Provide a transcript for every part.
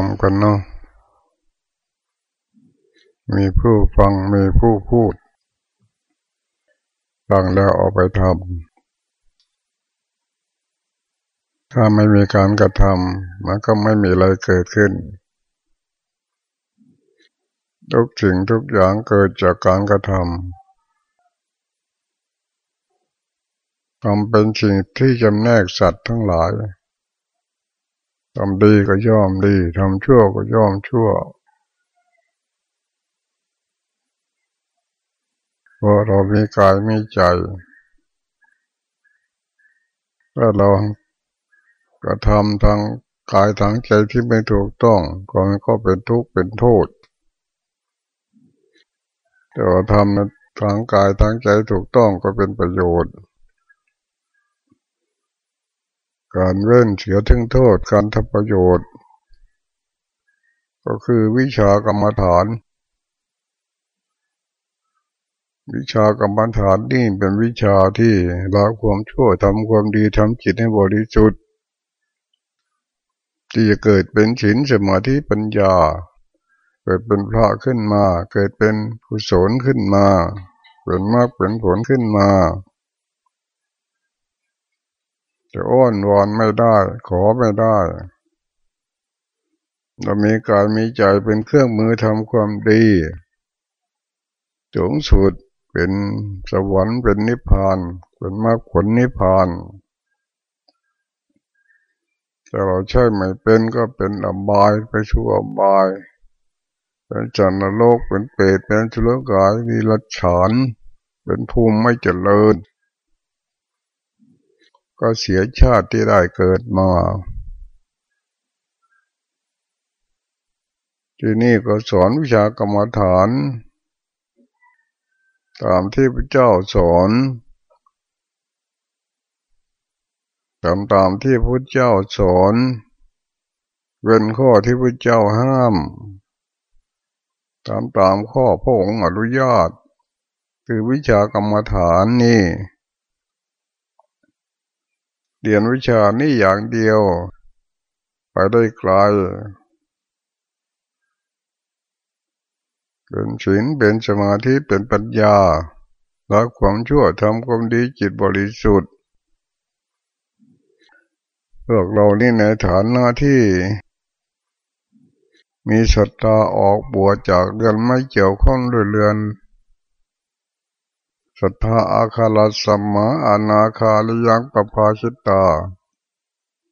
ฟังธรรมกันเนาะมีผู้ฟังมีผู้พูดฟังแล้วออกไปทำถ้าไม่มีการกระทำมันก็ไม่มีอะไรเกิดขึ้น ทุกสิ่งทุกอย่างเกิดจากการกระทำทำเป็นสิ่งที่จำแนกสัตว์ทั้งหลาย ทำดีก็ย่อมดีทำชั่วก็ย่อมชั่วเพราะเรามีกายมีใจถ้าเรากระทำทางกายทางใจที่ไม่ถูกต้องก็มันก็เป็นทุกข์เป็นโทษ แต่ว่าทำทางกายทางใจถูกต้องก็เป็นประโยชน์ การเว้นเสียถึงโทษการทำประโยชน์ ก็คือวิชากรรมฐาน วิชากรรมฐานนี่เป็นวิชาที่ละความชั่วทำความดีทำจิตให้บริสุทธิ์ที่จะเกิดเป็นฉินสมาธิปัญญา เกิดเป็นพระขึ้นมา เกิดเป็นกุศลขึ้นมา เป็นมากเป็นผลขึ้นมา จะอ้อนวอนไม่ได้ ขอไม่ได้ เรามีกายมีใจเป็นเครื่องมือทำความดีสูงสุดเป็นสวรรค์เป็นนิพพาน เป็นมรรคผลนิพพานแต่เราใช่ไม่เป็นก็เป็นอบายไปชั่วอบายเป็นจันทโลกเป็นเปรตเป็นชุลกายมีรัฉาน เป็นภูมิไม่เจริญ ก็เสียชาติที่ได้เกิดมา ที่นี่ก็สอนวิชากรรมฐาน ตามที่พระเจ้าสอนตามตามที่พระเจ้าสอน เว้นข้อที่พระเจ้าห้ามตามตามข้อพระองค์อนุญาต คือวิชากรรมฐานนี่ เรียนวิชานี่อย่างเดียว ไปได้ไกลเป็นศีลเป็นสมาธิเป็นปัญญาละความชั่วทำความดีจิตบริสุทธิ์พวกเรานี่ในฐานหน้าที่ มีศรัทธาออกบวชจากเรือนไม่เกี่ยวข้องด้วยเรือน สัทธาอาคาลสัมมาอนาคาลิยังปภาชิตา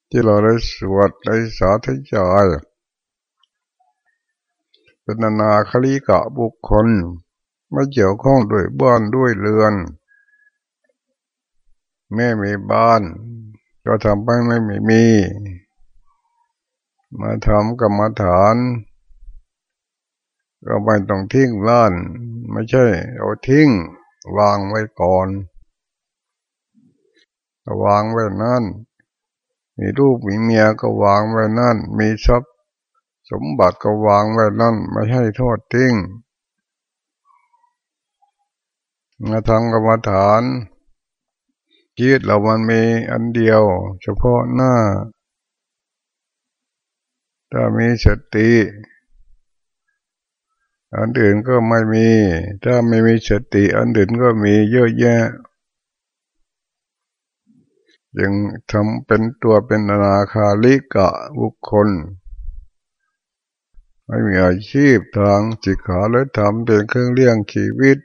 ที่เราได้สวดได้สาธยายเป็นนาคลิกะบุคคล ไม่เกี่ยวข้องด้วยบ้านด้วยเรือน แม่มีบ้าน ก็ทำไปไม่มีมี มาทำกรรมฐานก็ไม่ต้องทิ้งบ้าน ไม่ใช่ เอาทิ้ง วางไว้ก่อนวางไว้นั่น มีลูกมีเมียก็วางไว้นั่น มีทรัพย์สมบัติก็วางไว้นั่น ไม่ให้โทษทิ้งมาทำกรรมฐานจิตเรามันมีอันเดียว เฉพาะหน้า ถ้ามีสติ อันอื่นก็ไม่มี ถ้าไม่มีสติ อันอื่นก็มีเยอะแยะยังทำเป็นตัวเป็นนาคาลิกะบุคคล ไม่มีอาชีพทางจิตขาและทำเป็นเครื่องเลี้ยงชีวิต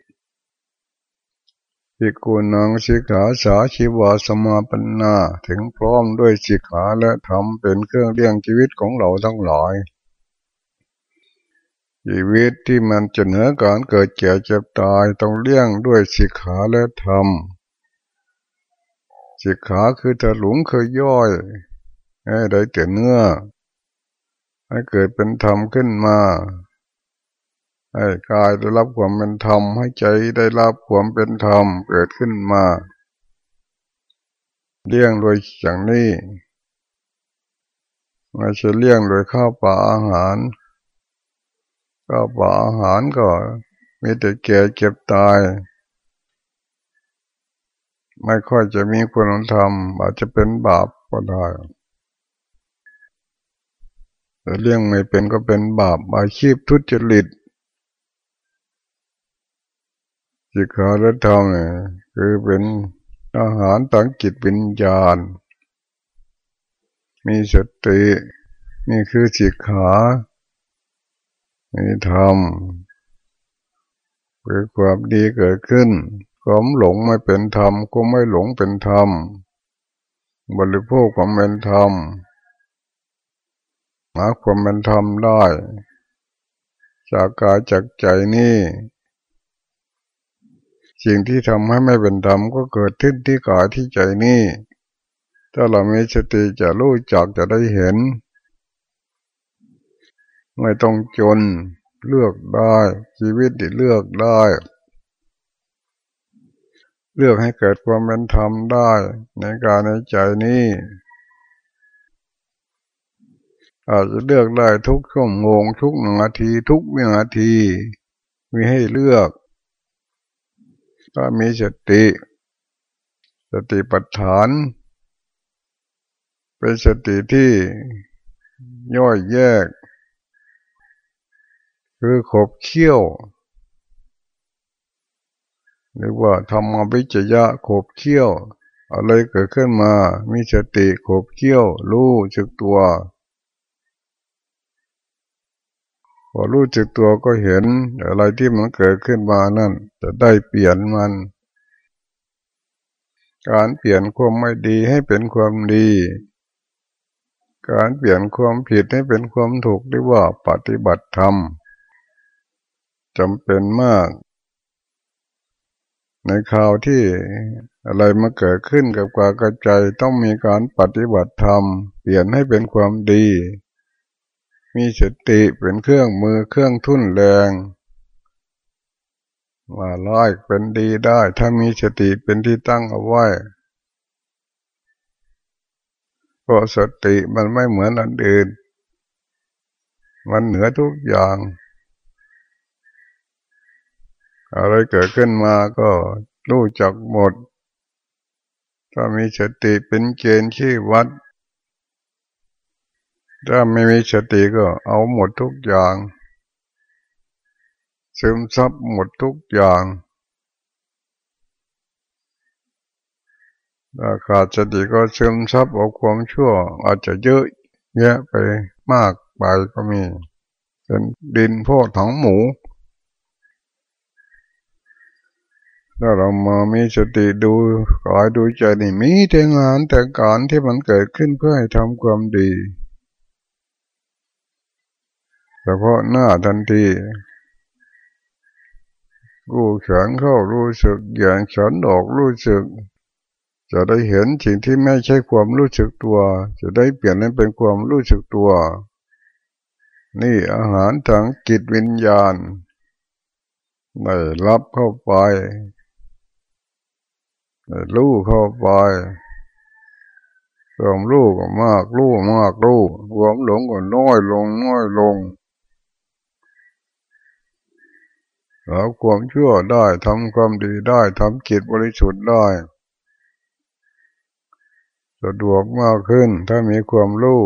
สิกุนังสิขาสาชีวาสมาปนา ถึงพร้อมด้วยสิขาและทำเป็นเครื่องเลี้ยงชีวิตของเราทั้งหลาย ชีวิตที่มันจะเหนือการเกิดเจ็บเจ็บตายต้องเลี้ยงด้วยสิกขาและธรรมสิกขาคือถลุงเคยย่อยให้ได้เกิดเนื้อ ให้เกิดเป็นธรรมขึ้นมาให้กายได้รับความเป็นธรรมให้ใจได้รับความเป็นธรรมเกิดขึ้นมาเลี้ยงโดยอย่างนี้ไม่ใช่เลี้ยงโดยข้าวปลาอาหาร ก็บาอาหารก็มีแต่แก่เก็บตาย ไม่ค่อยจะมีคุณธรรม อาจจะเป็นบาปก็ได้แต่เลี้ยงไม่เป็นก็เป็นบาปอาชีพทุจริตจิตขาและธรรมเนี่ยคือเป็นอาหารตั้งจิตวิญญาณ มีสตินี่คือจิตขา มีธรรมคือความดีเกิดขึ้น ความหลงไม่เป็นธรรมก็ไม่หลงเป็นธรรม บริโภคความเป็นธรรมหาความเป็นธรรมได้ จากกายจากใจนี่สิ่งที่ทำให้ไม่เป็นธรรมก็เกิดขึ้นที่กายที่ใจนี่ ถ้าเรามีสติจะรู้จักจะได้เห็น ไม่ต้องจนเลือกได้ ชีวิตที่เลือกได้ เลือกให้เกิดความเป็นธรรมได้ ในการในใจนี้อาจจะเลือกได้ทุกชั่วโมงทุกนาที ทุกวินาที มีให้เลือกถ้ามีสติ สติปัฏฐาน เป็นสติที่ย่อยแยก คือขบเคี้ยวหรือว่าธรรมวิจยะขบเคี้ยว อะไรเกิดขึ้นมา มีสติขบเคี้ยว รู้จึกตัวพอรู้จักตัวก็เห็นอะไรที่มันเกิดขึ้นมานั่น จะได้เปลี่ยนมัน การเปลี่ยนความไม่ดีให้เป็นความดี การเปลี่ยนความผิดให้เป็นความถูกเรียกว่าปฏิบัติธรรม จำเป็นมาก ในข่าวที่อะไรมาเกิดขึ้นกับกากระใจต้องมีการปฏิบัติธรรม เปลี่ยนให้เป็นความดี มีสติเป็นเครื่องมือเครื่องทุ่นแรงว่าร้อยเป็นดีได้ ถ้ามีสติเป็นที่ตั้งเอาไว้เพราะสติมันไม่เหมือนอันอื่น มันเหนือทุกอย่าง อะไรเกิดขึ้นมาก็รู้จักหมด ถ้ามีสติเป็นเกณฑ์ชี้วัด ถ้าไม่มีสติก็เอาหมดทุกอย่าง ซึมซับหมดทุกอย่างถ้าขาดสติก็ซึมซับเอาความชั่ว อาจจะเยอะแยะไปมากไปก็มี เป็นดินพ่อถังหมู ถ้าเรามามีสติดูกายดูใจนี่มีแต่งานแต่การที่มันเกิดขึ้นเพื่อให้ทำความดีเฉพาะหน้าทันทีรู้แขนเข้ารู้สึกอย่งฉันออกรู้สึก จะได้เห็นสิ่งที่ไม่ใช่ความรู้สึกตัว จะได้เปลี่ยนให้เป็นความรู้สึกตัว นี่อาหารทางจิตวิญญาณได้รับเข้าไป รู้เข้าไปความรู้ก็มากรู้มากรู้ความหลงก็น้อยลงน้อยลงเอาความชั่วได้ทำความดีได้ทำจิตบริสุทธิ์ได้สะดวกมากขึ้น ถ้ามีความรู้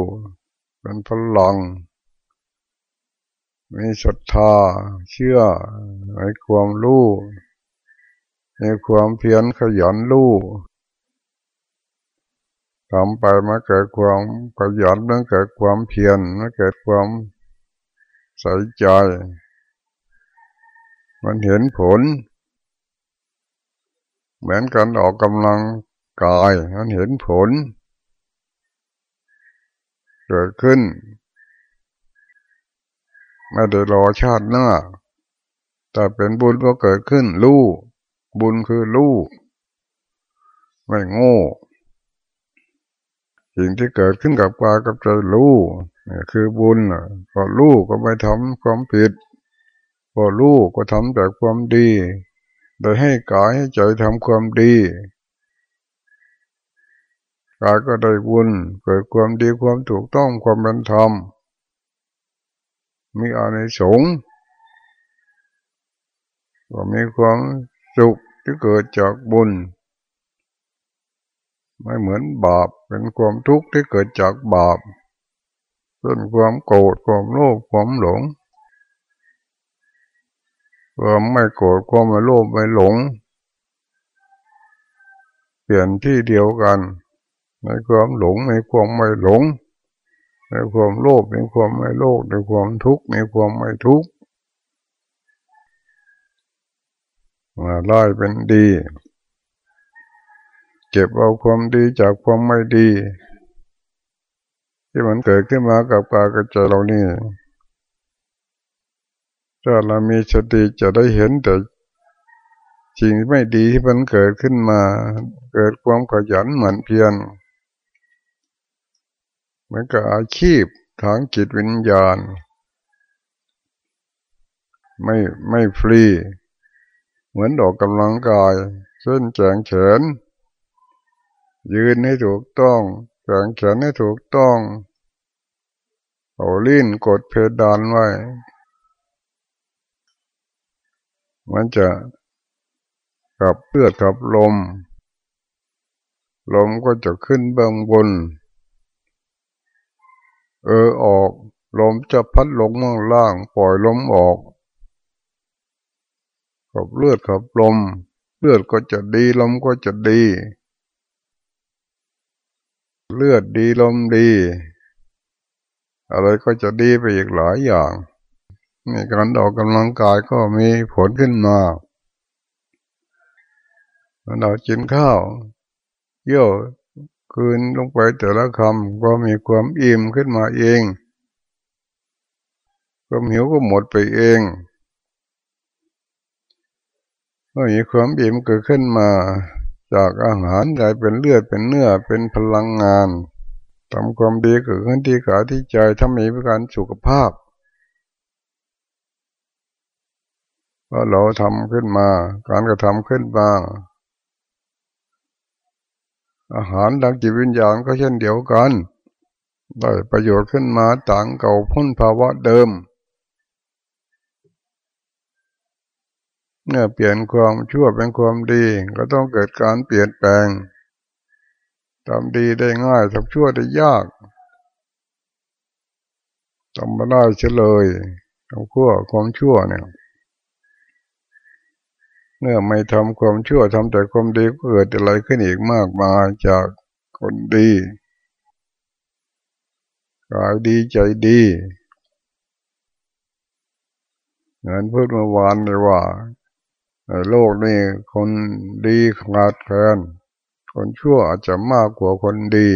เป็นพลัง มีศรัทธาเชื่อในความรู้ มีความเพียรขยันรู้ทำไปมาเกิดความขยันมาเกิดความเพียรมาเกิดความใส่ใจ มันเห็นผล เหมือนกันออกกำลังกายมันเห็นผล เกิดขึ้น ไม่ได้รอชาติหน้าแต่เป็นบุญก็เกิดขึ้นรู้ บุญคือรู้ไม่โง่สิ่งที่เกิดขึ้นกับกายกับใจรู้คือบุญพอรู้ก็ไม่ทำความผิดพอรู้ก็ทำแต่ความดี โดยให้กายให้ใจทำความดีกายก็ได้บุญเกิดความดีความถูกต้องความเป็นธรรมมีอานิสงส์ก็มีความ สุขที่เกิดจากบุญ ไม่เหมือนบาปเป็นความทุกข์ที่เกิดจากบาปเป็นความโกรธความโลภความหลงความไม่โกรธความไม่โลภไม่หลง เปลี่ยนที่เดียวกัน ในความหลงในความไม่หลง ในความโลภในความไม่โลภในความทุกข์ในความไม่ทุกข์ มาไล่เป็นดี เก็บเอาความดีจากความไม่ดี ที่มันเกิดขึ้นมากับกายกับใจเรานี่ถ้าเรามีสติจะได้เห็นแต่สิ่งไม่ดีที่มันเกิดขึ้นมา เกิดความขยันหมั่นเพียรเหมือนกับอาชีพทางจิตวิญญาณ ไม่ไม่ฟรี เหมือนดอกกำลังกายเส้นแขงแขนยืนให้ถูกต้องแขงแขนให้ถูกต้องเอาลิ้นกดเพดานไว้ มันจะกับเลือดกับลม ลมก็จะขึ้นเบื้องบน เออออก ลมจะพัดลงเมั่งล่าง ปล่อยลมออก กับเลือดกับลม เลือดก็จะดีลมก็จะดี เลือดดีลมดี อะไรก็จะดีไปอีกหลายอย่างในการออกกำลังกายก็มีผลขึ้นมาเรากินข้าวเยี่ยวคืนลงไปแต่ละคำก็มีความอิ่มขึ้นมาเองความหิวก็หมดไปเอง เมื่อมีความอิ่มเกิดขึ้นมา จากอาหารกลายเป็นเลือดเป็นเนื้อเป็นพลังงานทำความดีเกิดขึ้นที่ขาที่ใจทำให้มีการสุขภาพว่าเราทำขึ้นมา การกระทำขึ้นมาอาหารดังจิตวิญญาณก็เช่นเดียวกัน ได้ประโยชน์ขึ้นมาต่างเก่าพ้นภาวะเดิม เมื่อเปลี่ยนความชั่วเป็นความดีก็ต้องเกิดการเปลี่ยนแปลงทำดีได้ง่ายทำชั่วได้ยากทำไม่ได้เฉลยทำขั้วความชั่วเนี่ยเมื่อไม่ทำความชั่วทำแต่ความดีก็เกิดอะไรขึ้นอีกมากมายจากคนดีกายดีใจดีงานพูดเมื่อวานเลยว่า โลกนี้คนดีขาดแคลนคนชั่วอาจจะมากกว่าคนดี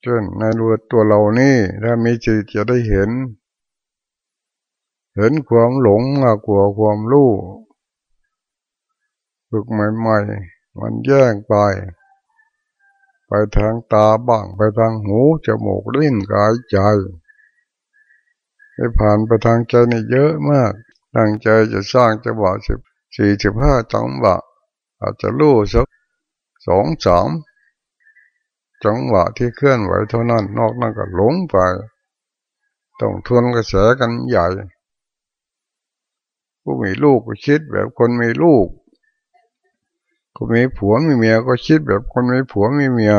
เช่นในรูตัวเรานี่ถ้ามีจิตจะได้เห็น เห็นความหลงมากกว่าความรู้ฝึกใหม่ๆมันแย่งไป ไปทางตาบ้างไปทางหูจมูกลิ้นกายใจให้ผ่านไปทางใจนี่เยอะมาก ตั้งใจจะสร้างจะบอกสิบสี่สิบห้าจังหวะอาจจะรู้สักสองสามจังหวะที่เคลื่อนไหวเท่านั้น นอกนั้นก็หลงไป ต้องทวนกระแสกันใหญ่ ผู้มีลูกก็คิดแบบคนมีลูกคนมีผัวมีเมียก็คิดแบบคนมีผัวมีเมีย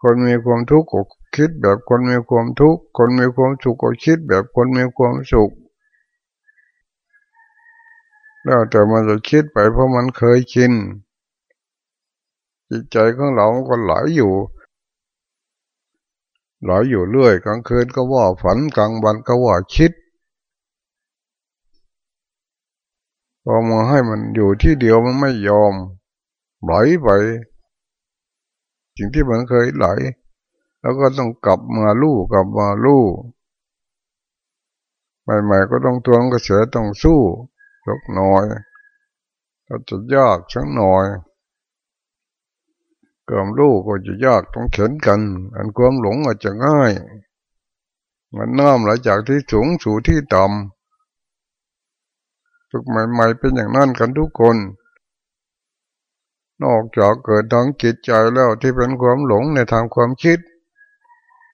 คนมีความทุกข์ก็คิดแบบคนมีความทุกข์ คนมีความสุขก็คิดแบบคนมีความสุข แล้วแต่มันจะคิดไปเพราะมันเคยชินจิตใจของเราก็ไหลอยู่ไหลอยู่เรื่อยกลางคืนก็ว่าฝันกลางวันก็ว่าคิดพอมาให้มันอยู่ที่เดียวมันไม่ยอมไหลไปสิ่งที่มันเคยไหล แล้วก็ต้องกลับมาลู่กลับมาลู่ใหม่ๆก็ต้องทวงกระแสต้องสู้ สักหน่อยก็จะยากสักหน่อยความรู้ก็จะยากต้องเข็นกัน อันความหลงอาจจะง่าย มันน้ำไหลจากที่สูงสู่ที่ต่ำฝึกใหม่ๆเป็นอย่างนั้นกันทุกคน นอกจากเกิดทางจิตใจแล้วที่เป็นความหลงในทางความคิด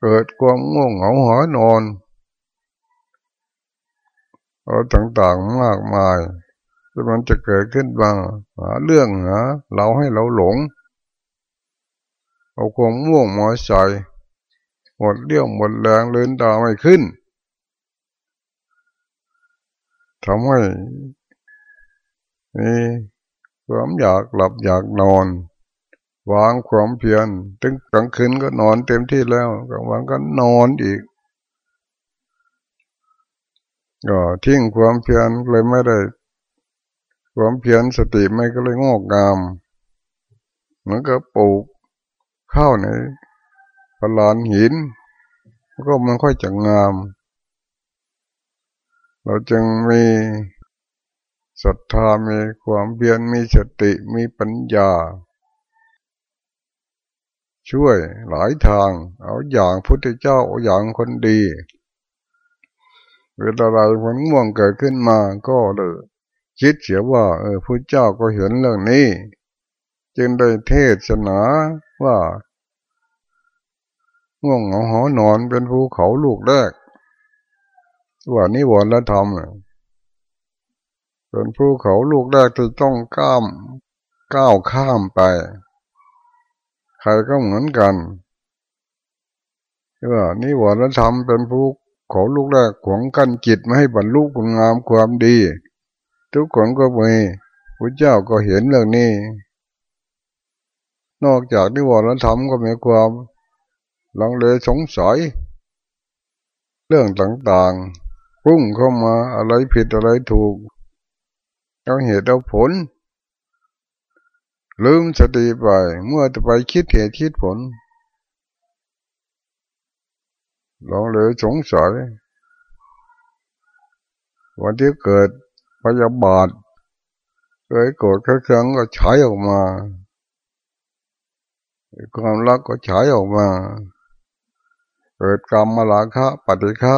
เกิดความง่วงเหงาหอนอน เอาต่างๆมากมายที่มันจะเกิดขึ้นบ้างหาเรื่องหาเราให้เราหลง เอาความม่วงมาใส่หมดเรี่ยวหมดแรงเลืนตาไม่ขึ้นทำให้มีความอยากหลับอยากนอน วางความเพียรถึงกลางคืนก็นอนเต็มที่แล้วกลางวันก็นอนอีก ก็ทิ้งความเพียรเลยไม่ได้ ความเพียรสติไม่ก็เลยงอกงามเหมือนกับปลูกข้าวในพลานหิน ก็มันค่อยจะงาม เราจึงมีศรัทธามีความเพียรมีสติมีปัญญา ช่วยหลายทาง เอาอย่างพุทธเจ้าเอาอย่างคนดี เวลาใดผลง่วงเกิดขึ้นมาก็เลยคิดเสียว่า เออพระเจ้าก็เห็นเรื่องนี้ จึงได้เทศนาว่าง่วงเหงาหอนอนเป็นภูเขาลูกแรกว่านิวรณ์ธรรมเป็นภูเขาลูกแรกที่ต้องก้ามก้าวข้ามไป ใครก็เหมือนกันว่านิวรณ์ธรรมเป็นภู ขอลูกแรกขวงกั้นจิตไม่ให้บรรลุคุณงามความดี ทุกคนก็มีพระเจ้าก็เห็นเรื่องนี้ นอกจากนิวรณธรรมก็มีความลังเลสงสัย เรื่องต่างๆพุ่งเข้ามาอะไรผิดอะไรถูกเอาเหตุเอาผล ลืมสติไปเมื่อจะไปคิดเหตุคิดผล ลองเลยสงสัย วันที่เกิดพยาบาทเคยโกรธเคยเคืองก็ฉายออกมา ความรักก็ฉายออกมาเกิดกรรมมาลาคะปฏิฆะ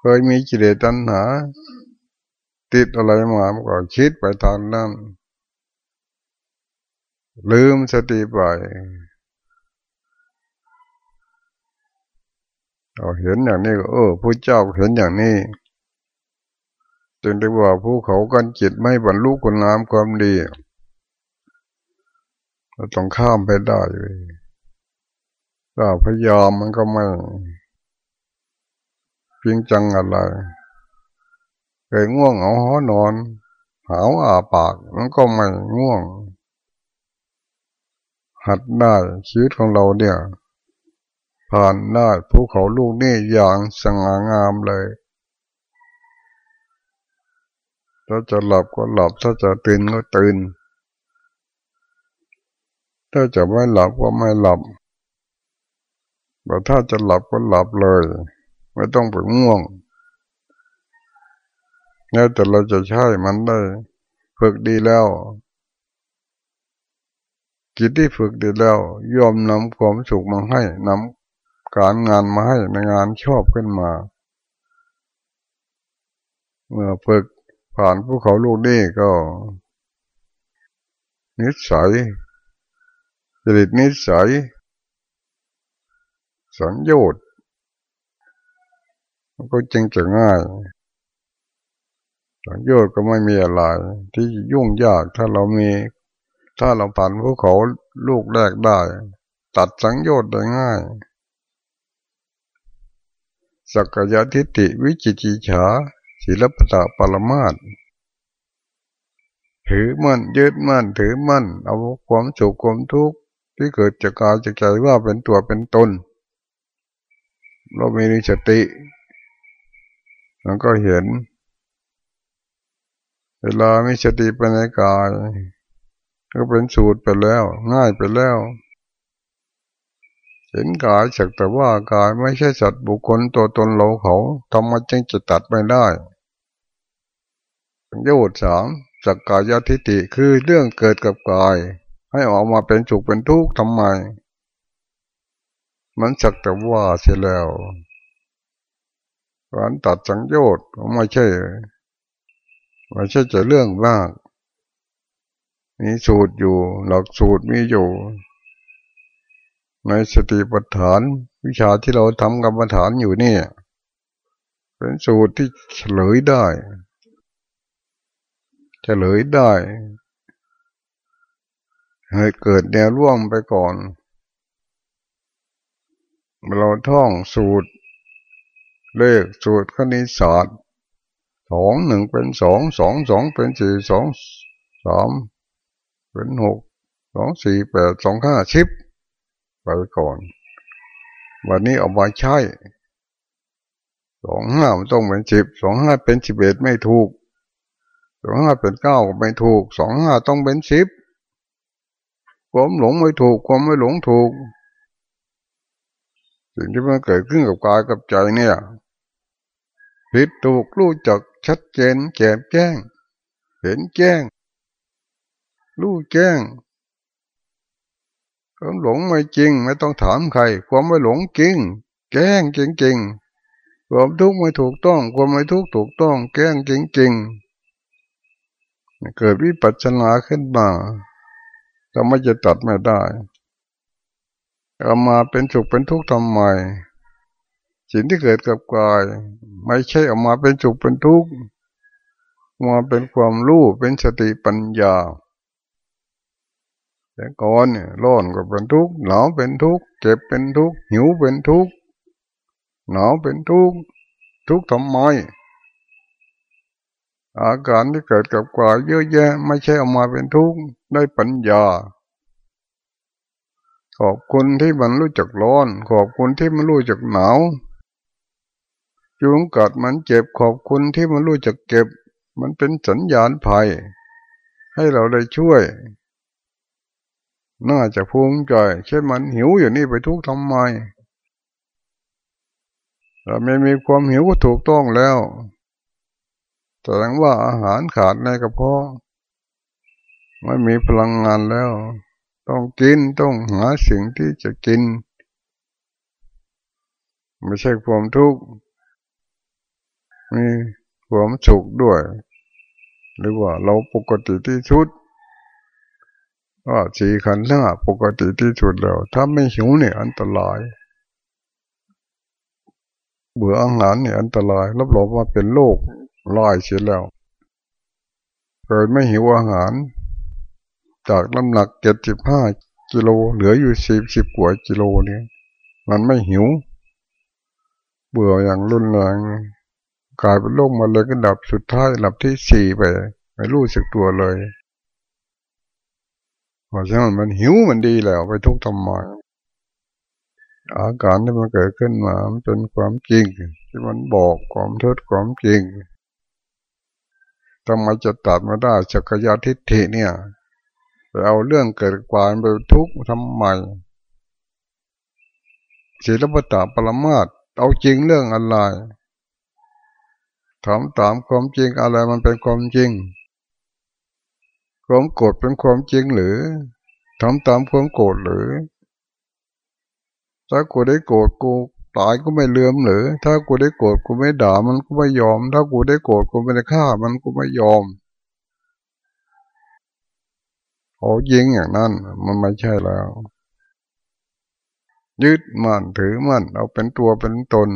เคยมีจิเลตัณหา ติดอะไรมาก็คิดไปทางนั้น ลืมสติไป เราเห็นอย่างนี้ก็เออพระเจ้าเห็นอย่างนี้จึงได้ว่าผู้เขากันจิตไม่บรรลุคุณงามความดีเราต้องข้ามไปได้เลยถ้าพยายามมันก็ไม่เพียงจังอะไรเคยง่วงเอาหอนอน หาวอาปากมันก็ไม่ง่วง หัดได้ชีวิตของเราเนี่ย ผ่านได้ภูเขาลูกนี่อย่างสง่างามเลยถ้าจะหลับก็หลับ ถ้าจะตื่นก็ตื่น ถ้าจะไม่หลับก็ไม่หลับแต่ถ้าจะหลับก็หลับเลย ไม่ต้องไปง่วงนี่แต่เราจะใช้มันได้ ฝึกดีแล้วกิจที่ฝึกดีแล้วยอมนำความสุขมาให้นำ การงานมาให้ในงานชอบขึ้นมา เมื่อฝึกผ่านภูเขาลูกนี้ก็ นิสัยจริตนิสัย สัญญาณก็จึงจะง่ายสัญญาณก็ไม่มีอะไรที่ยุ่งยากถ้าเรามี ถ้าเราผ่านภูเขาลูกแรกได้ ตัดสัญญาณได้ง่าย สักยะทิฏฐิวิจิจิฉาศิลปตะปรมาตถือมั่นยึดมั่นถือมั่น เอาความสุขความทุกข์ที่เกิดจากกายจากใจว่าเป็นตัวเป็นตน เรามีสติมันก็เห็น เวลามีสติไปในกาย ก็เป็นสูตรไปแล้ว ง่ายไปแล้ว เห็นกายสักแต่ว่ากายไม่ใช่สัตว์บุคคลตัวตนเราเขาทำมาจึงจะตัดไม่ได้โยดสามสักกายทิฏฐิคือเรื่องเกิดกับกาย ให้ออกมาเป็นสุขเป็นทุกข์ทำไม มันสักแต่ว่าเสียแล้วการตัดสังโยชน์ไม่ใช่ไม่ใช่จะเรื่องมาก มีสูตรอยู่ หลักสูตรมีอยู่ ในสติปัฏฐาน วิชาที่เราทำกรรมฐานอยู่นี่ เป็นสูตรที่เฉลยได้เฉลยได้ ให้เกิดแนวร่วมไปก่อนเราท่องสูตร เลขสูตรคณิตศาสตร์สองหนึ่งเป็นสองสองสองเป็นสี่สองสามเป็นหกสองสี่แปดสองห้าชิป ไปก่อน วันนี้เอามาใช้สองห้ามันต้องเป็นสิบสองห้าเป็นสิบเอ็ดไม่ถูกสองห้าเป็นเก้าไม่ถูกสองห้าต้องเป็นสิบความหลงไม่ถูกความไม่หลงถูก สิ่งที่มันเกิดขึ้นกับกายกับใจเนี่ยผิดถูกรู้จักชัดเจนแจ่มแจ้ง เห็นแจ้ง รู้แจ้ง ความหลงไม่จริง ไม่ต้องถามใคร ความไม่หลงจริง แก้งจริงๆความทุกข์ไม่ถูกต้อง ความไม่ทุกข์ถูกต้อง แก้งจริงๆเกิดวิปัสสนาขึ้นมาทำไมจะตัดไม่ได้เอามาเป็นสุขเป็นทุกข์ทำไมสิ่งที่เกิดกับกาย ไม่ใช่ออกมาเป็นสุขเป็นทุกข์มาเป็นความรู้เป็นสติปัญญา แต่ก่อนเนี่ยร้อนก็เป็นทุกข์หนาวเป็นทุกข์เจ็บเป็นทุกข์หิวเป็นทุกข์หนาวเป็นทุกข์ทุกข์ทำไมอาการที่เกิดกับกายเยอะแยะ ไม่ใช่ออกมาเป็นทุกข์ได้ปัญญา ขอบคุณที่มันรู้จักร้อน ขอบคุณที่มันรู้จักหนาวยุงกัดมันเจ็บขอบคุณที่มันรู้จักเก็บ มันเป็นสัญญาณภัย ให้เราได้ช่วย น่าจะภูมิใจเช่นมันหิวอย่างนี้ไปทุกทำไมเราไม่มีความหิวก็ถูกต้องแล้วแสดงว่าอาหารขาดในกระเพาะไม่มีพลังงานแล้ว ต้องกินต้องหาสิ่งที่จะกิน ไม่ใช่ความทุกข์มีความสุขด้วย หรือว่าเราปกติที่สุด ว่าสีขันธ์ห้าปกติที่สุดแล้ว ถ้าไม่หิวเนี่ยอันตราย เบื่ออาหารเนี่ยอันตราย รับรองว่าเป็นโรคลอยเสียแล้วเกิดไม่หิวอาหาร จากน้ำหนักเจ็ดสิบห้ากิโลเหลืออยู่สิบสิบกว่ากิโลเนี่ยมันไม่หิว เบื่ออย่างรุนแรงกลายเป็นโรคมาเลยก็ดับสุดท้ายหลับที่สี่ไป ไม่รู้สึกตัวเลย เพราะฉะนั้นมันหิวมันดีแล้วไปทุกทำไมอาการที่มันเกิดขึ้นมามันเป็นความจริง ที่มันบอกความเท็จความจริงทำไมจะตัดมาได้จักรยาทิฏฐิเนี่ยไปเอาเรื่องเกิดความไปทุกข์ทำไมศีลปตาปรมาตเอาจริงเรื่องอะไรถามตามความจริงอะไรมันเป็นความจริง ความโกรธเป็นความจริงหรือทำตามความโกรธหรือ ถ้ากูได้โกรธกูตายก็ไม่เลื่อมหรือ ถ้ากูได้โกรธกูไม่ด่ามันก็ไม่ยอม ถ้ากูได้โกรธกูไม่ได้ฆ่ามันก็ไม่ยอมโอ้ยิงอย่างนั้น มันไม่ใช่แล้ว ยึดมันถือมันเอาเป็นตัวเป็นตน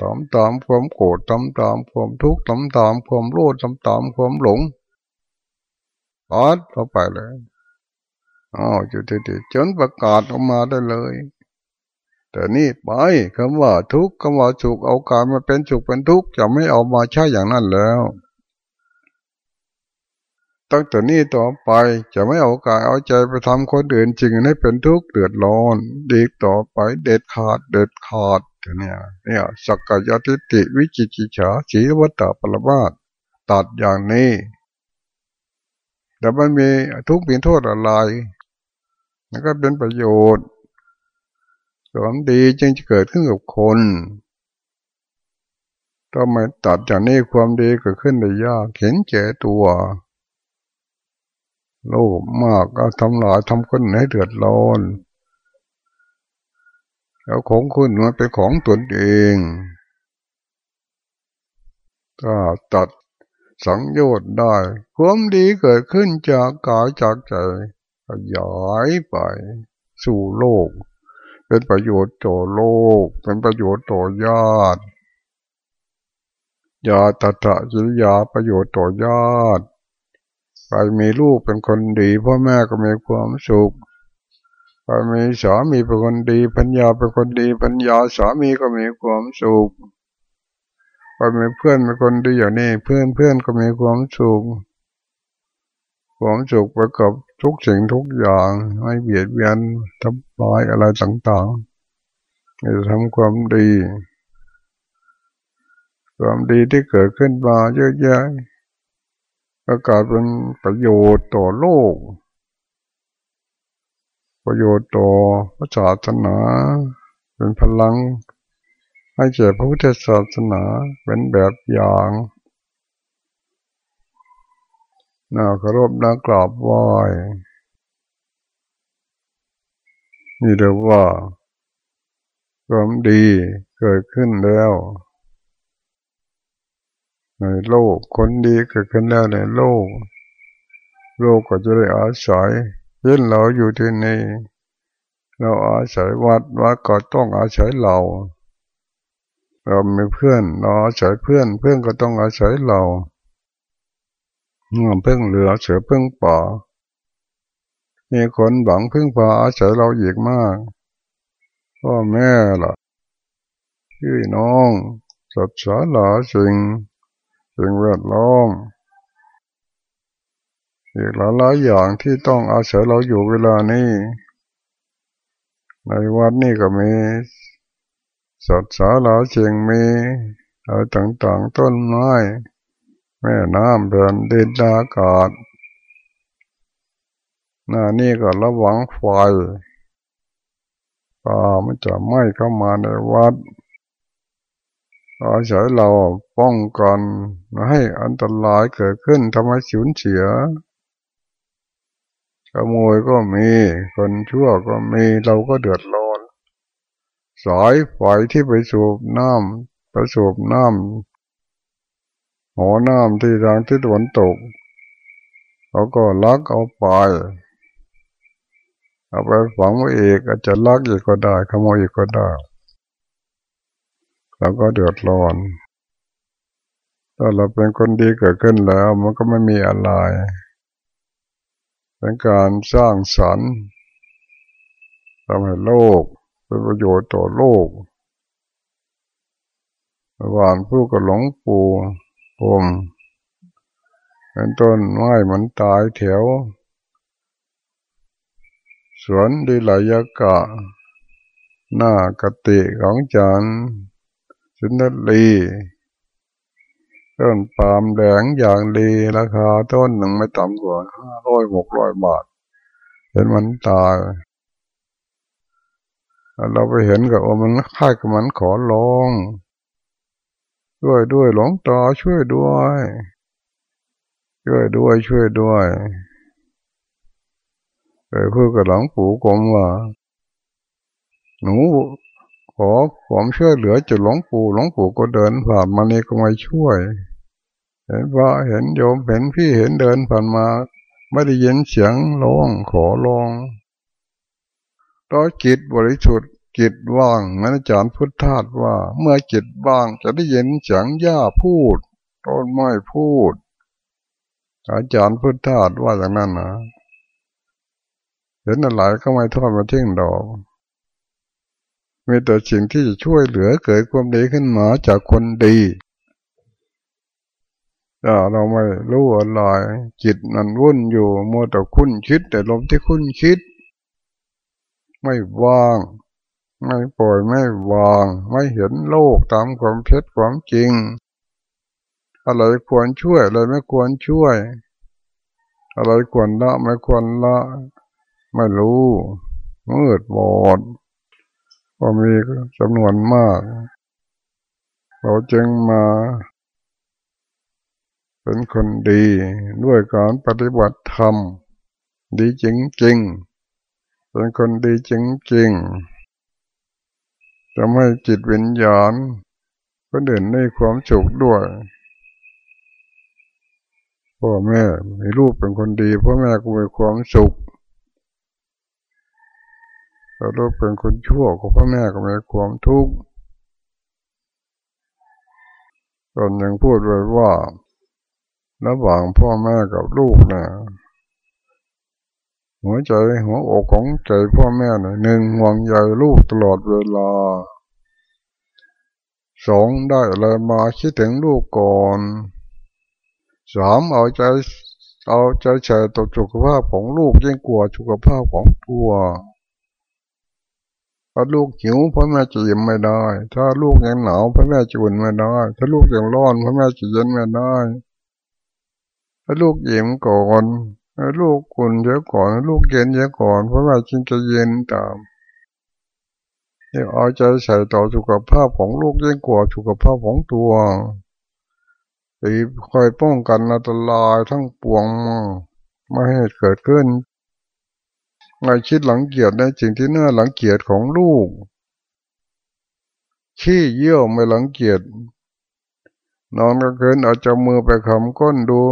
ตามตามความโกรธตามตามความทุกข์ตามตามความโลภตามตามความหลง ปัดเข้าไปเลยอ๋อจุดติดจนประกาศออกมาได้เลย แต่นี่ไปคำว่าทุกข์คำว่าสุขเอาการมาเป็นสุขเป็นทุกข์จะไม่เอามาใช้อย่างนั้นแล้วตั้งแต่นี้ต่อไปจะไม่เอากายเอาใจไปทำคนอื่นจริงให้เป็นทุกข์เดือดร้อนดีต่อไปเด็ดขาดเด็ดขาดเนี่ยเนี่ยสักกายทิฏฐิวิจิจิฉาสีวัตตปรมาตตัดอย่างนี้ แต่มันมีทุกข์มีโทษอะไรมันก็เป็นประโยชน์ความดีจึงจะเกิดขึ้นกับคนถ้าไม่ตัดจากนี้ความดีเกิดขึ้นได้ยากเห็นเจตัว โลภมากก็ทำลายทำคนให้เดือดร้อนแล้วของคุณมันเป็นของตนเองก็ตัด สังโยชน์ได้ ความดีเกิดขึ้นจากกายจากใจขยายไปสู่โลก เป็นประโยชน์ต่อโลก เป็นประโยชน์ต่อญาติญาตตะจิริยาประโยชน์ต่อญาติใครมีลูกเป็นคนดีพ่อแม่ก็มีความสุขพอมีสามีเป็นคนดีพัญญาเป็นคนดีพัญญาสามีก็มีความสุข พอมีเพื่อนเป็นคนดีอย่างนี้เพื่อนเพื่อนก็มีความสุขความสุขไปกับทุกสิ่งทุกอย่างไม่เบียดเบียนทำลายอะไรต่างๆจะทำความดี ความดีที่เกิดขึ้นมาเยอะแยะก็กายเป็นประโยชน์ต่อโลก ประโยชน์ต่อพระศาสนา เป็นพลัง ให้เจ้พระพุทธศาสนาเป็นแบบอย่างน่าเคารพน่ากราบไหว้นี่เรียกว่าความดีเกิดขึ้นแล้ว ในโลกคนดีเกิดขึ้นแล้วในโลก โลกก็จะได้อาศัยเช่นเราอยู่ที่นี่ เราอาศัยวัดวัดก็ต้องอาศัยเรา เรามีเพื่อนเราอาศัยเพื่อน เพื่อนก็ต้องอาศัยเราเงื่อพึ่งเหลือเสือเพึ่งป่ามีคนหวังพึ่งพาอาศัยเราอีกมากพ่อแม่ล่ะพี่น้องสัตว์สาหลาสิ่งสิ่งแวดล้อมอีกหลายหลายอย่างที่ต้องอาศัยเราอยู่เวลานี้ ในวัดนี่ก็มี สัตว์สาลาสิ่งมีอะไรต่างๆ ต้นไม้ แม่น้ำเดินดินอากาศหน้านี่ก็ระวังไฟป่ามันจะไหม้เข้ามาในวัดอาศัยเราป้องกันไม่ให้อันตรายเกิดขึ้นทำให้สูญเสียขโมยก็มี คนชั่วก็มีเราก็เดือดร้อน สายไฟที่ไปสูบน้ำไปสูบน้ำหอน้ำที่ทางทิศตะวันตกเขาก็ลักเอาไปเอาไปฝังไว้อีกอาจจะลักอีกก็ได้ ขโมยอีกก็ได้เราก็เดือดร้อนถ้าเราเป็นคนดีเกิดขึ้นแล้ว มันก็ไม่มีอะไร เป็นการสร้างสรรค์ทำให้โลก เป็นประโยชน์ต่อโลกระหว่างผู้กับหลงปู่ผมเป็นต้นไม้มันตายแถว สวนดีหลายกะ หน้ากติของจันสุนทรีต้นปาล์มแดงอย่างดีราคาต้นหนึ่งไม่ต่ำกว่าห้าร้อยหกร้อยบาทเห็นมันตาย เราไปเห็นกับโอ้มันค่ายกับมันขอลองช่วยด้วยหลงตาช่วยด้วย ช่วยด้วยช่วยด้วยเคยพูดกับหลวงปู่กรมว่า หนูขอความช่วยเหลือจากหลวงปู่หลวงปู่ก็เดินผ่านมานี่ก็มาช่วย เห็นว่าเห็นโยมเห็นพี่เห็นเดินผ่านมา ไม่ได้ยินเสียงร้องขอร้อง ต่อจิตบริสุทธิ์จิตว่างมันอาจารย์พุทธาสว่า เมื่อจิตว่างจะได้ยินเสียงหญ้าพูดต้นไม้พูด อาจารย์พุทธาสว่าอย่างนั้นนะเห็นอะไรก็ไม่ทอดมาทิ้งดอกมีแต่สิ่งที่จะช่วยเหลือเกิดความดีขึ้นมาจากคนดีถ้าเราไม่รู้อะไรจิตนั้นวุ่นอยู่มัวแต่คุ้นคิด แต่ลมที่คุ้นคิด ไม่ว่าง ไม่ปล่อยไม่วาง ไม่เห็นโลกตามความเพชรความจริง อะไรควรช่วยอะไรไม่ควรช่วย อะไรควรละไม่ควรละไม่รู้มืดบอดก็มีจำนวนมาก เราจึงมาเป็นคนดีด้วยการปฏิบัติธรรม ดีจริงๆ เป็นคนดีจริงๆทำให้จิตวิญญาณก็เดินในความสุขด้วยพ่อแม่มีลูกเป็นคนดีพ่อแม่ก็มีความสุขถ้าลูกเป็นคนชั่วก็พ่อแม่ก็มีความทุกข์ตอนยังพูดไว้ว่าระหว่างพ่อแม่กับลูกนะ หัวใจหัวอกของใจพ่อแม่หน่อยหนึ่งห่วงใยลูกตลอดเวลาสองได้อะไรมาคิดถึงลูกก่อนสามเอาใจเอาใจใส่ต่อสุขภาพของลูกยิ่งกว่าสุขภาพของตัวถ้าลูกหิวพ่อแม่จะยิ้มไม่ได้ ถ้าลูกยังหนาวพ่อแม่จะอุ่นไม่ได้ ถ้าลูกยังร้อนพ่อแม่จะเย็นไม่ได้ ถ้าลูกยิ้มก่อน ลูกอุ่นเยอะก่อน ลูกเย็นเยอะก่อน เพ่อแม่าจึงจะเย็นตามเอาใจใส่ต่อสุขภาพของลูกยิ่งกว่าสุขภาพของตัวไปคอยป้องกันอันตรายทั้งปวงไม่ให้เกิดขึ้นไม่คิดหลังเกียรติในสิ่งที่น่าหลังเกียรติของลูก ขี้เยี่ยวไม่หลังเกียรตินอนก็เกินเอาจะมือไปคำก้นดู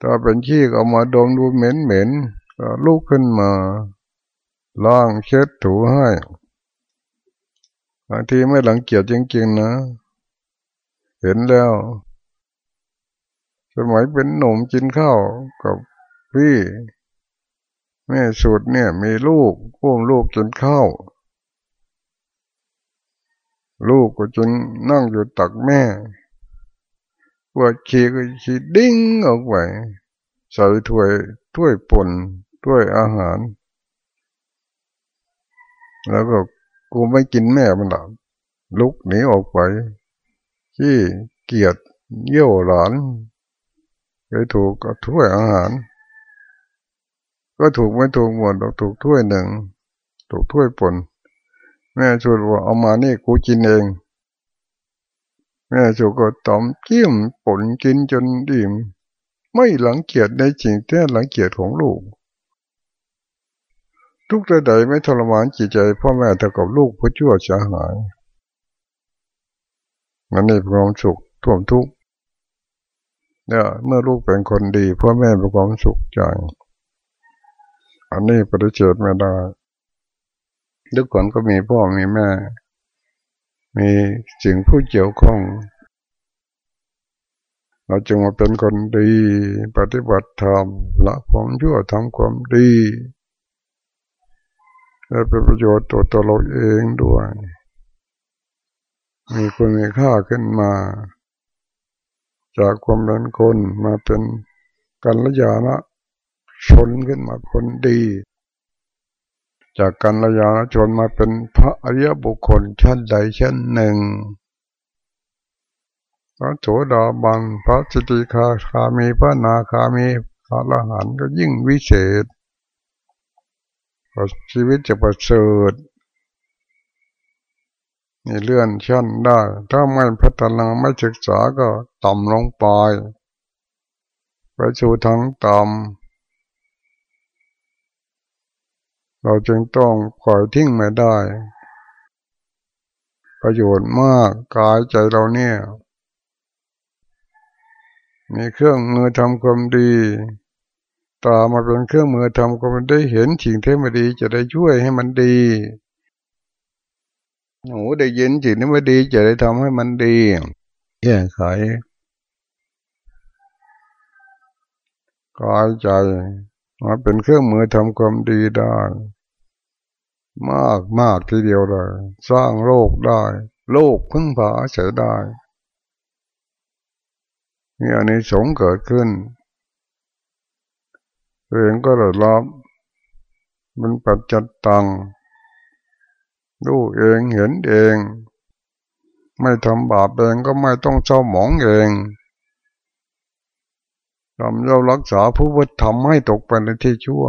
ถ้าเป็นขี้ก็มาดมดูเหม็นเหม็นก็ลูกขึ้นมาล้างเช็ดถูให้บางทีไม่หลังเกียจจริงๆนะ เห็นแล้ว สมัยเป็นหนุ่มกินข้าวกับพี่ แม่สุดเนี่ย มีลูกพ่วงลูกกินข้าวลูกก็จนนั่งอยู่ตักแม่ ปวดขี้ก็ขี้ดิ้งออกไปใส่ถ้วยถ้วยป่นถ้วยอาหาร แล้วก็กูไม่กินแม่มันหลับลุกหนีออกไป ที่เกียดเยี่ยวหลานไปถูกก็ถ้วยอาหาร ก็ถูกไม่ถูกหมดถูกถ้วยหนึ่ง ถูกถ้วยปนแม่ชูว่าเอามานี่กูกินเอง แม่ชูก็ตอมจิ้มปนกินจนดิ่ม ไม่หลังเกียดในจริงแท้หลังเกียดของลูก ทุกใดๆไม่ทรมานจิตใจพ่อแม่เท่ากับลูกผู้ชั่วเสียหายมันนี่เป็นความสุขท่วมทุกเนี่ยเมื่อลูกเป็นคนดีพ่อแม่เป็นความสุขใจอันนี้ปฏิเสธไม่ได้ทุกคนก็มีพ่อมีแม่ มีสิ่งผู้เกี่ยวข้อง เราจึงมาเป็นคนดี ปฏิบัติธรรมละความชั่วทำความดีและเป็นประโยชน์ต่อตัวเราเองด้วย มีคุณมีค่าขึ้นมา จากความเป็นคนมาเป็นกัลยาณชนขึ้นมาคนดี จากกัลยาณชนมาเป็นพระอริยบุคคลชั้นใดชั้นหนึ่ง พระโสดาบันพระสิติคาคามีพระนาคามีพระละหันก็ยิ่งวิเศษชีวิตจะประเสริฐนี่เลื่อนชั้นได้ ถ้าไม่พัฒนาไม่ศึกษาก็ต่ำลงไป ไปสู่ทางต่ำ เราจึงต้องปล่อยทิ้งไม่ได้ ประโยชน์มากกายใจเราเนี่ย มีเครื่องมือทำความดีตามาเป็นเครื่องมือทำก็มันได้เห็นสิ่งที่ไม่ดีจะได้ช่วยให้มันดี หูได้ยินสิ่งที่ไม่ดีจะได้ทำให้มันดีแก้ไขกายใจมาเป็นเครื่องมือทำความดีได้ มากมากทีเดียวเลย สร้างโลกได้ โลกพึ่งพาเสียได้มีอันนี้สงเกิดขึ้นเองก็ได้รับ มันปัจจัตตังดูเองเห็นเอง ไม่ทำบาปเองก็ไม่ต้องเศร้าหมองเองทำย่อมรักษาผู้พุทธทำให้ตกไปในที่ชั่ว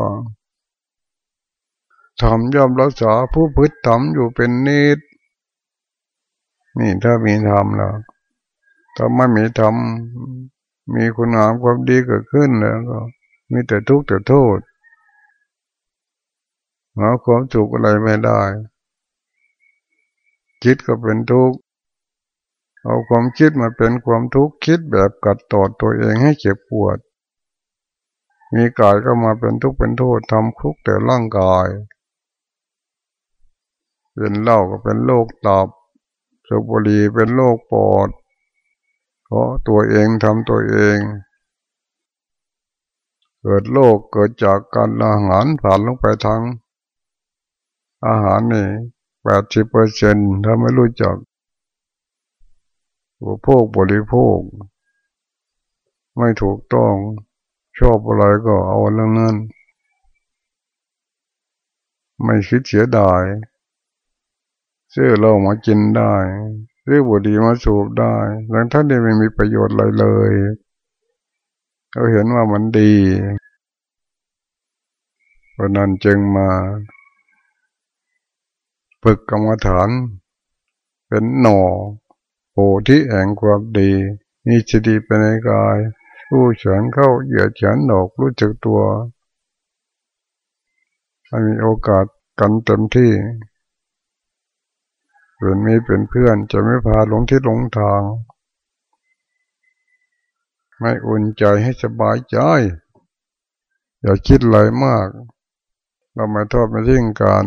ทำย่อมรักษาผู้พุทธทำอยู่เป็นนิดนี่ถ้ามีธรรมแล้วถ้าไม่มีธรรมมีคุณงามความดีเกิดขึ้นแล้วก็ มีแต่ทุกข์แต่โทษหาความสุขอะไรไม่ได้ คิดก็เป็นทุกข์เอาความคิดมาเป็นความทุกข์คิดแบบกัดตอดตัวเองให้เจ็บปวด มีกายก็มาเป็นทุกข์เป็นโทษทำคุกแต่ร่างกาย เป็นเล่าก็เป็นโรคตับสุบุรีเป็นโรคปอดเพราะตัวเองทำตัวเอง เกิดโรคเกิดจากการอาหารผ่านลงไปทางอาหารนี่แปดสิบเปอร์เซ็นถ้าไม่รู้จักบริโภคบริโภค ไม่ถูกต้องชอบอะไรก็เอาเรื่องนั้น ไม่คิดเสียดาย ซื้อเรามากินได้ซื้อบุหรี่มาสูบได้แล้วท่านได้ไม่มีประโยชน์อะไรเลยเขาเห็นว่ามันดีเพราะนั้นจึงมาฝึกกรรมฐาน เป็นหน่อโพธิแห่งความดีนี่จะดีเป็นในกายรู้เฉินเข้าเหยียดเฉินออกรู้จักตัวให้มีโอกาสกันเต็มที่ เป็นมีเป็นเพื่อนจะไม่พาหลงที่หลงทาง ไม่อุ่นใจให้สบายใจ อย่าคิดอะไรมาก เราไม่ทอดไม่ทิ้งกัน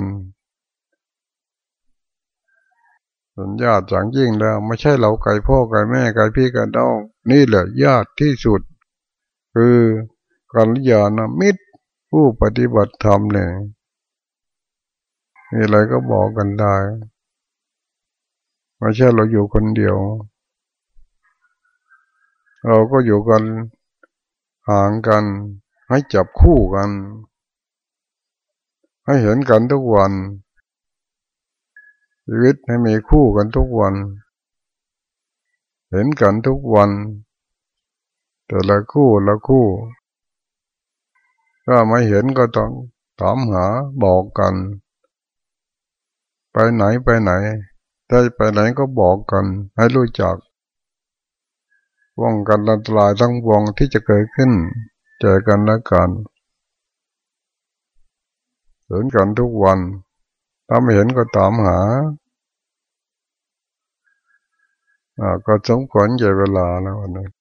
เป็นญาติจังยิ่งแล้ว ไม่ใช่เราไก่พ่อไก่แม่ไก่พี่ไก่น้องนี่แหละญาติที่สุด คือกัลยาณมิตรผู้ปฏิบัติธรรมเนี่ยมีอะไรก็บอกกันได้ ไม่ใช่เราอยู่คนเดียว เราก็อยู่กันห่างกัน ให้จับคู่กัน ให้เห็นกันทุกวันชีวิตให้มีคู่กันทุกวัน เห็นกันทุกวัน แต่ละคู่ละคู่ ถ้าไม่เห็นก็ต้องถามหาบอกกัน ไปไหนไปไหน ถ้าไปไหนก็บอกกันให้รู้จักว่องกันอันตรายทั้งวงที่จะเกิดขึ้นเจอกันและกันเห็นกันทุกวันถ้าไม่เห็นก็ตามหาอ่าก็สมควรใหญ่เวลาแล้ววันนี้